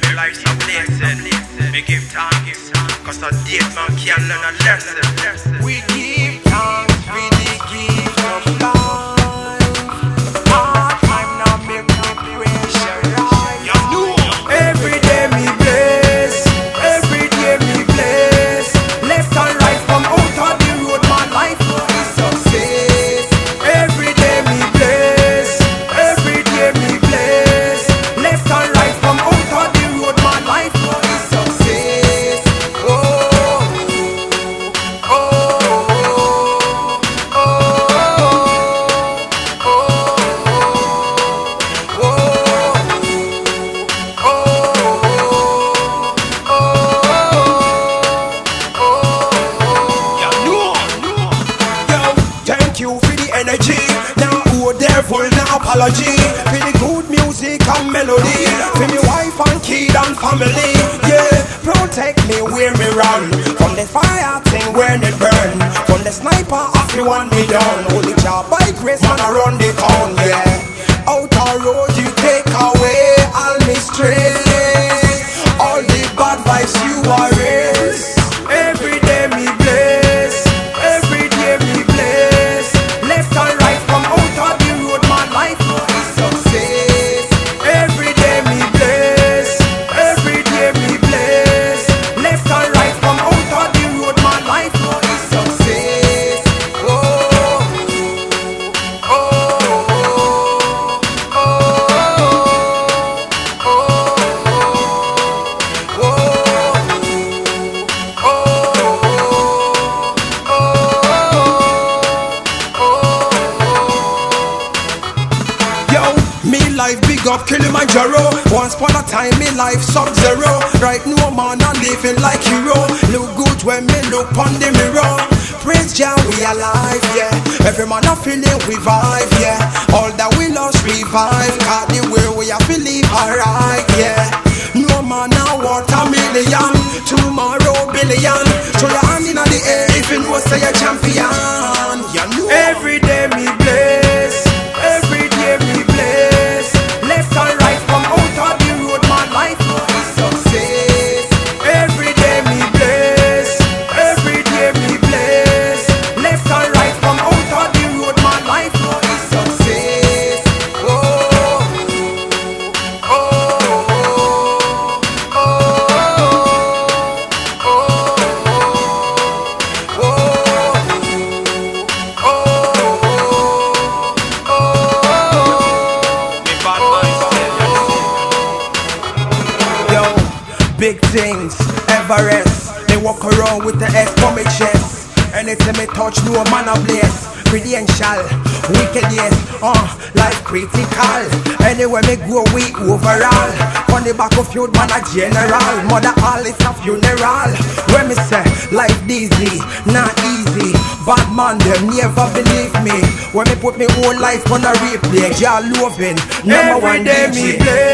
give life some blessing. Me give time, cause a dead man can learn a lesson. We thank you for the energy. Now, oh, devil, no apology. For the good music and melody. For me wife and kid and family. Yeah, protect me where me run. From the fire thing when it burn. From the sniper, off you want me down. Holy job by grace, man, I run the town. Yeah, me life big up Kilimanjaro. Once upon a time, me life sub zero. Right now, man, I'm living like hero. Look good when me look on the mirror. Praise Jah, we alive, yeah. Every man a feeling we vibe, yeah. All that we lost revive. Cause the way we are feeling alright, yeah. Big things, Everest. They walk around with the S for me chest. Anything me touch, no man a bless. Credential, wicked yes, uh, life critical. Anywhere me go, we overall. On the back of you, man a general. Mother all is a funeral. When me say life easy, not easy. Bad man, them never believe me. When me put me whole life on a replay, y'all loving. Number Every one day DJ. me bless.